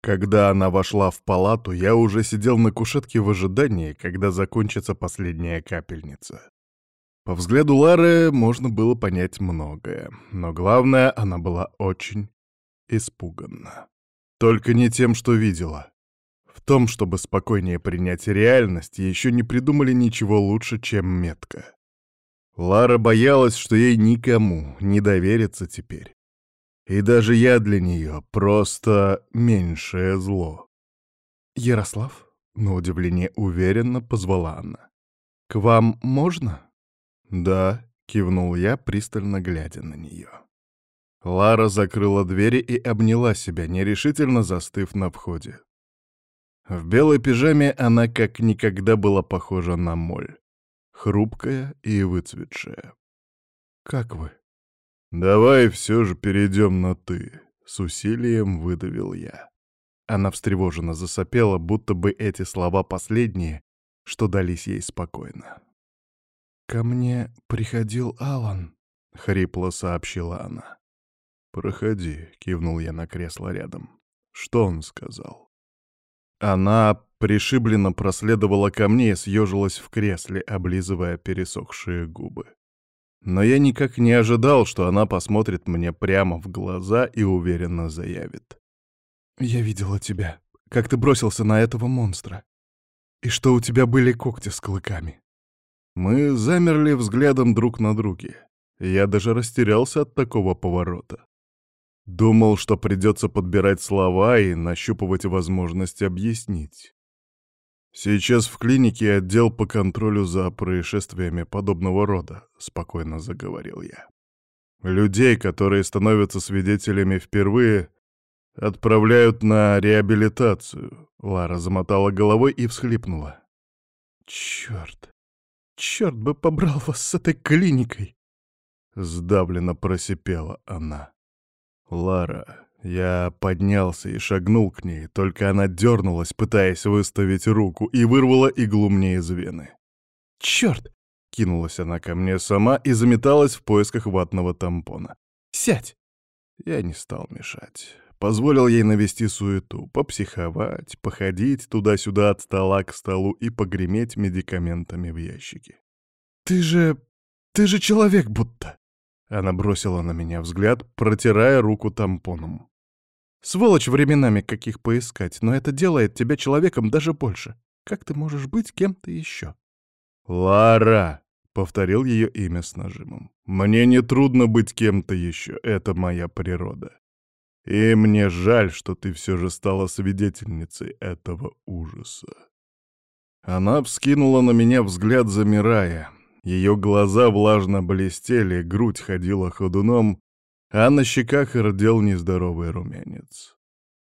Когда она вошла в палату, я уже сидел на кушетке в ожидании, когда закончится последняя капельница. По взгляду Лары можно было понять многое, но главное, она была очень испуганна. Только не тем, что видела. В том, чтобы спокойнее принять реальность, еще не придумали ничего лучше, чем метка. Лара боялась, что ей никому не доверится теперь. И даже я для нее просто меньшее зло. «Ярослав?» — на удивление уверенно позвала она. «К вам можно?» «Да», — кивнул я, пристально глядя на нее. Лара закрыла двери и обняла себя, нерешительно застыв на входе. В белой пижаме она как никогда была похожа на моль. Хрупкая и выцветшая. «Как вы?» «Давай все же перейдем на «ты», — с усилием выдавил я. Она встревоженно засопела, будто бы эти слова последние, что дались ей спокойно. «Ко мне приходил Алан», — хрипло сообщила она. «Проходи», — кивнул я на кресло рядом. «Что он сказал?» Она пришибленно проследовала ко мне и съежилась в кресле, облизывая пересохшие губы. Но я никак не ожидал, что она посмотрит мне прямо в глаза и уверенно заявит. «Я видела тебя, как ты бросился на этого монстра. И что у тебя были когти с клыками». Мы замерли взглядом друг на друге. Я даже растерялся от такого поворота. Думал, что придется подбирать слова и нащупывать возможность объяснить. «Сейчас в клинике отдел по контролю за происшествиями подобного рода», — спокойно заговорил я. «Людей, которые становятся свидетелями впервые, отправляют на реабилитацию». Лара замотала головой и всхлипнула. «Черт! Черт бы побрал вас с этой клиникой!» Сдавленно просипела она. «Лара, я поднялся и шагнул к ней, только она дернулась, пытаясь выставить руку, и вырвала иглу мне из вены. «Черт!» — кинулась она ко мне сама и заметалась в поисках ватного тампона. «Сядь!» Я не стал мешать. Позволил ей навести суету, попсиховать, походить туда-сюда от стола к столу и погреметь медикаментами в ящике. «Ты же... ты же человек будто!» Она бросила на меня взгляд, протирая руку тампоном. Сволочь временами каких поискать, но это делает тебя человеком даже больше. Как ты можешь быть кем-то еще? Лара, повторил ее имя с нажимом. Мне не трудно быть кем-то еще, это моя природа. И мне жаль, что ты все же стала свидетельницей этого ужаса. Она вскинула на меня взгляд, замирая. Ее глаза влажно блестели, грудь ходила ходуном, а на щеках родил нездоровый румянец.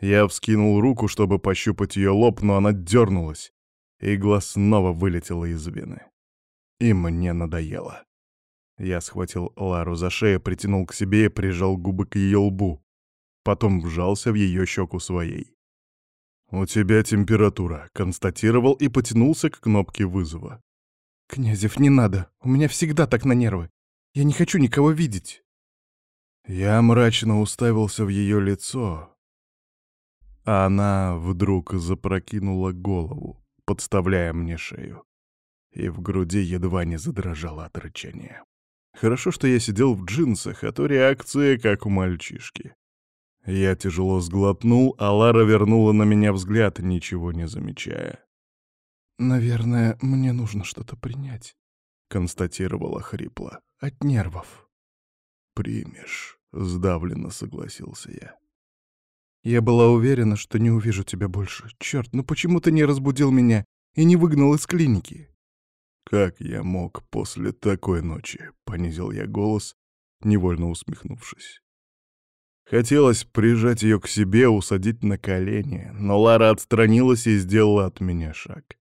Я вскинул руку, чтобы пощупать ее лоб, но она дернулась. Игла снова вылетела из вены. И мне надоело. Я схватил Лару за шею, притянул к себе и прижал губы к ее лбу. Потом вжался в ее щеку своей. «У тебя температура», — констатировал и потянулся к кнопке вызова. «Князев, не надо. У меня всегда так на нервы. Я не хочу никого видеть». Я мрачно уставился в ее лицо, а она вдруг запрокинула голову, подставляя мне шею, и в груди едва не задрожала от рычания. Хорошо, что я сидел в джинсах, а то реакция как у мальчишки. Я тяжело сглотнул, а Лара вернула на меня взгляд, ничего не замечая. «Наверное, мне нужно что-то принять», — констатировала хрипло. «От нервов». «Примешь», — сдавленно согласился я. «Я была уверена, что не увижу тебя больше. Черт, ну почему ты не разбудил меня и не выгнал из клиники?» «Как я мог после такой ночи?» — понизил я голос, невольно усмехнувшись. Хотелось прижать ее к себе, усадить на колени, но Лара отстранилась и сделала от меня шаг.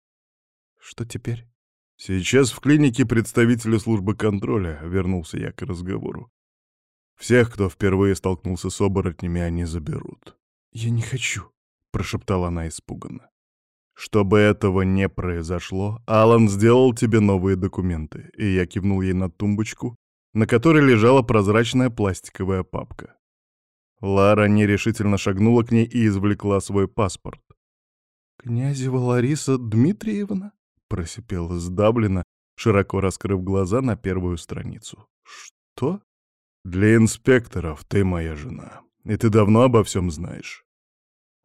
Что теперь? Сейчас в клинике представители службы контроля, вернулся я к разговору. Всех, кто впервые столкнулся с оборотнями, они заберут. Я не хочу, прошептала она испуганно. Чтобы этого не произошло, Алан сделал тебе новые документы, и я кивнул ей на тумбочку, на которой лежала прозрачная пластиковая папка. Лара нерешительно шагнула к ней и извлекла свой паспорт. «Князева Лариса Дмитриевна?» — просипела сдавленно, широко раскрыв глаза на первую страницу. «Что?» «Для инспекторов ты моя жена, и ты давно обо всем знаешь».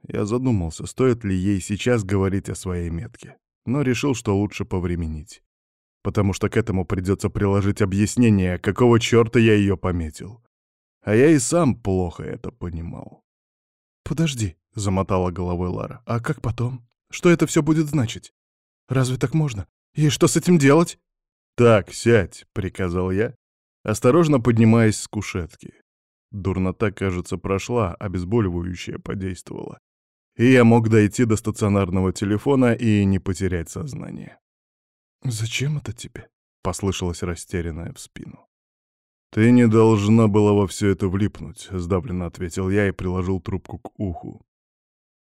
Я задумался, стоит ли ей сейчас говорить о своей метке, но решил, что лучше повременить, потому что к этому придется приложить объяснение, какого черта я ее пометил. А я и сам плохо это понимал. «Подожди», — замотала головой Лара. «А как потом? Что это все будет значить? Разве так можно? И что с этим делать?» «Так, сядь», — приказал я, осторожно поднимаясь с кушетки. Дурнота, кажется, прошла, обезболивающее подействовало. И я мог дойти до стационарного телефона и не потерять сознание. «Зачем это тебе?» — послышалось растерянное в спину. «Ты не должна была во все это влипнуть», — сдавленно ответил я и приложил трубку к уху.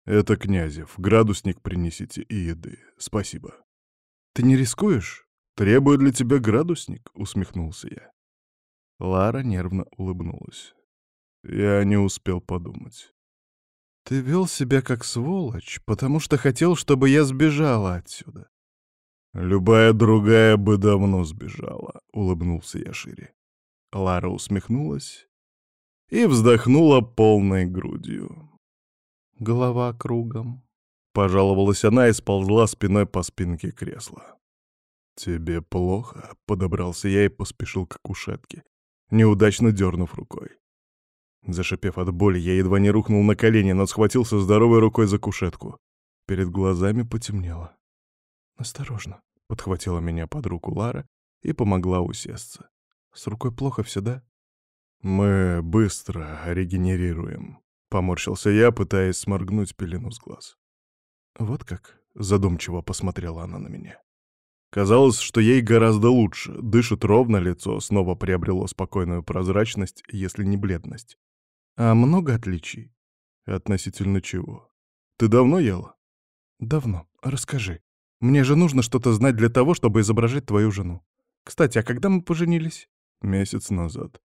«Это Князев. Градусник принесите и еды. Спасибо». «Ты не рискуешь?» «Требую для тебя градусник», — усмехнулся я. Лара нервно улыбнулась. Я не успел подумать. «Ты вел себя как сволочь, потому что хотел, чтобы я сбежала отсюда». «Любая другая бы давно сбежала», — улыбнулся я шире. Лара усмехнулась и вздохнула полной грудью. Голова кругом. Пожаловалась она и сползла спиной по спинке кресла. «Тебе плохо?» — подобрался я и поспешил к кушетке, неудачно дернув рукой. Зашипев от боли, я едва не рухнул на колени, но схватился здоровой рукой за кушетку. Перед глазами потемнело. «Осторожно», — подхватила меня под руку Лара и помогла усесться. С рукой плохо все, да? Мы быстро регенерируем. Поморщился я, пытаясь сморгнуть пелену с глаз. Вот как? Задумчиво посмотрела она на меня. Казалось, что ей гораздо лучше. Дышит ровно, лицо снова приобрело спокойную прозрачность, если не бледность. А много отличий? Относительно чего? Ты давно ела? Давно. Расскажи. Мне же нужно что-то знать для того, чтобы изображать твою жену. Кстати, а когда мы поженились? Месяц назад.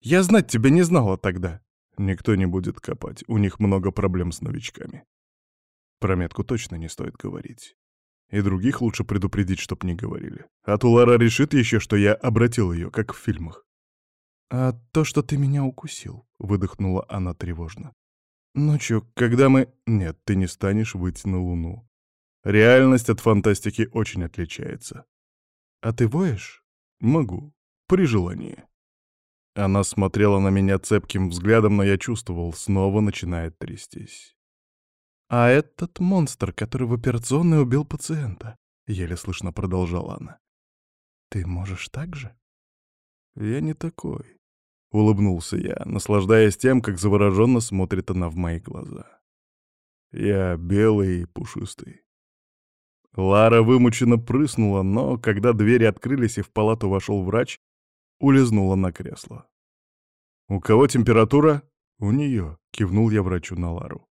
Я знать тебя не знала тогда. Никто не будет копать, у них много проблем с новичками. Про метку точно не стоит говорить. И других лучше предупредить, чтоб не говорили. А то Лара решит еще, что я обратил ее, как в фильмах. «А то, что ты меня укусил», — выдохнула она тревожно. «Ночью, когда мы...» «Нет, ты не станешь выйти на Луну. Реальность от фантастики очень отличается». «А ты воешь?» «Могу. При желании». Она смотрела на меня цепким взглядом, но я чувствовал, снова начинает трястись. «А этот монстр, который в операционной убил пациента», — еле слышно продолжала она. «Ты можешь так же?» «Я не такой», — улыбнулся я, наслаждаясь тем, как завороженно смотрит она в мои глаза. «Я белый и пушистый». Лара вымученно прыснула, но когда двери открылись и в палату вошел врач, улизнула на кресло. «У кого температура?» «У нее», — кивнул я врачу на Лару.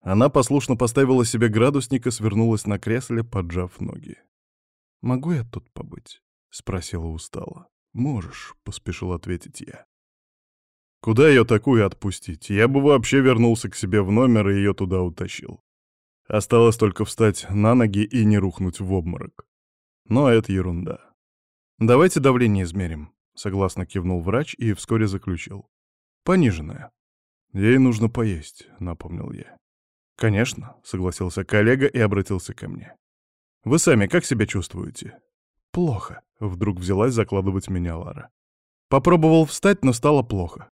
Она послушно поставила себе градусник и свернулась на кресле, поджав ноги. «Могу я тут побыть?» — спросила устало. «Можешь», — поспешил ответить я. «Куда ее такую отпустить? Я бы вообще вернулся к себе в номер и ее туда утащил. Осталось только встать на ноги и не рухнуть в обморок. Но это ерунда. Давайте давление измерим. — согласно кивнул врач и вскоре заключил. «Пониженное. Ей нужно поесть», — напомнил я. «Конечно», — согласился коллега и обратился ко мне. «Вы сами как себя чувствуете?» «Плохо», — вдруг взялась закладывать меня Лара. «Попробовал встать, но стало плохо».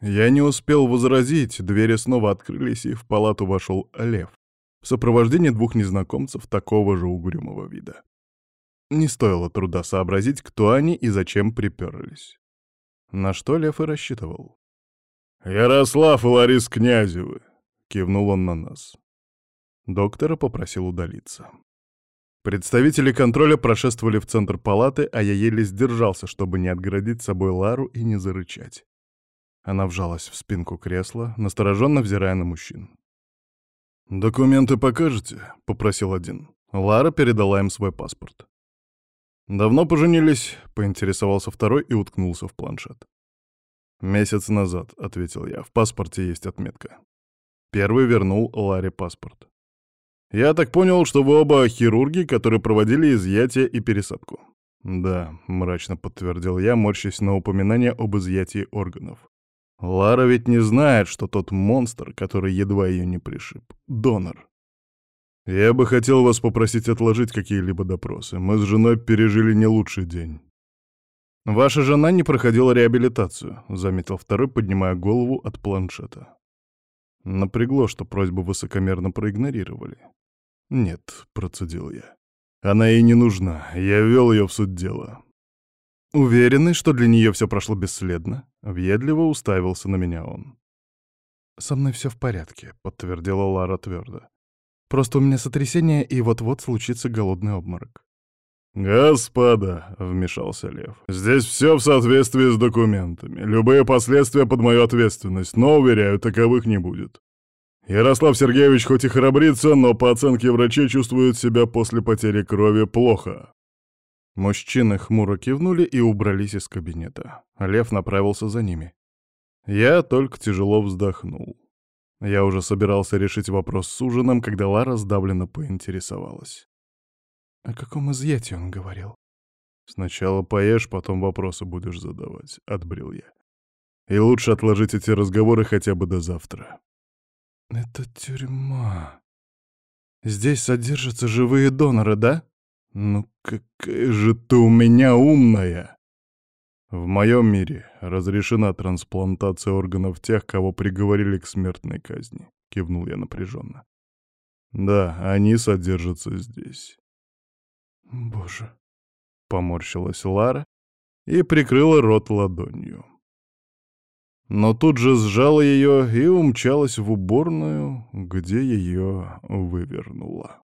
Я не успел возразить, двери снова открылись, и в палату вошел Лев в сопровождении двух незнакомцев такого же угрюмого вида. Не стоило труда сообразить, кто они и зачем приперлись. На что Лев и рассчитывал. «Ярослав и Ларис Князевы!» — кивнул он на нас. Доктора попросил удалиться. Представители контроля прошествовали в центр палаты, а я еле сдержался, чтобы не отгородить собой Лару и не зарычать. Она вжалась в спинку кресла, настороженно взирая на мужчин. «Документы покажете?» — попросил один. Лара передала им свой паспорт. «Давно поженились?» — поинтересовался второй и уткнулся в планшет. «Месяц назад», — ответил я. «В паспорте есть отметка». Первый вернул Ларе паспорт. «Я так понял, что вы оба хирурги, которые проводили изъятие и пересадку». «Да», — мрачно подтвердил я, морщась на упоминание об изъятии органов. «Лара ведь не знает, что тот монстр, который едва ее не пришиб, — донор». «Я бы хотел вас попросить отложить какие-либо допросы. Мы с женой пережили не лучший день». «Ваша жена не проходила реабилитацию», — заметил второй, поднимая голову от планшета. Напрягло, что просьбу высокомерно проигнорировали. «Нет», — процедил я. «Она ей не нужна. Я ввел ее в суть дела». «Уверены, что для нее все прошло бесследно?» — въедливо уставился на меня он. «Со мной все в порядке», — подтвердила Лара твердо. «Просто у меня сотрясение, и вот-вот случится голодный обморок». «Господа», — вмешался Лев, — «здесь все в соответствии с документами. Любые последствия под мою ответственность, но, уверяю, таковых не будет. Ярослав Сергеевич хоть и храбрится, но по оценке врачей чувствует себя после потери крови плохо». Мужчины хмуро кивнули и убрались из кабинета. Лев направился за ними. Я только тяжело вздохнул. Я уже собирался решить вопрос с ужином, когда Лара сдавленно поинтересовалась. О каком изъятии он говорил? Сначала поешь, потом вопросы будешь задавать, — отбрил я. И лучше отложить эти разговоры хотя бы до завтра. Это тюрьма. Здесь содержатся живые доноры, да? Ну какая же ты у меня умная! В моем мире разрешена трансплантация органов тех, кого приговорили к смертной казни, — кивнул я напряженно. Да, они содержатся здесь. «Боже!» — поморщилась Лара и прикрыла рот ладонью. Но тут же сжала ее и умчалась в уборную, где ее вывернула.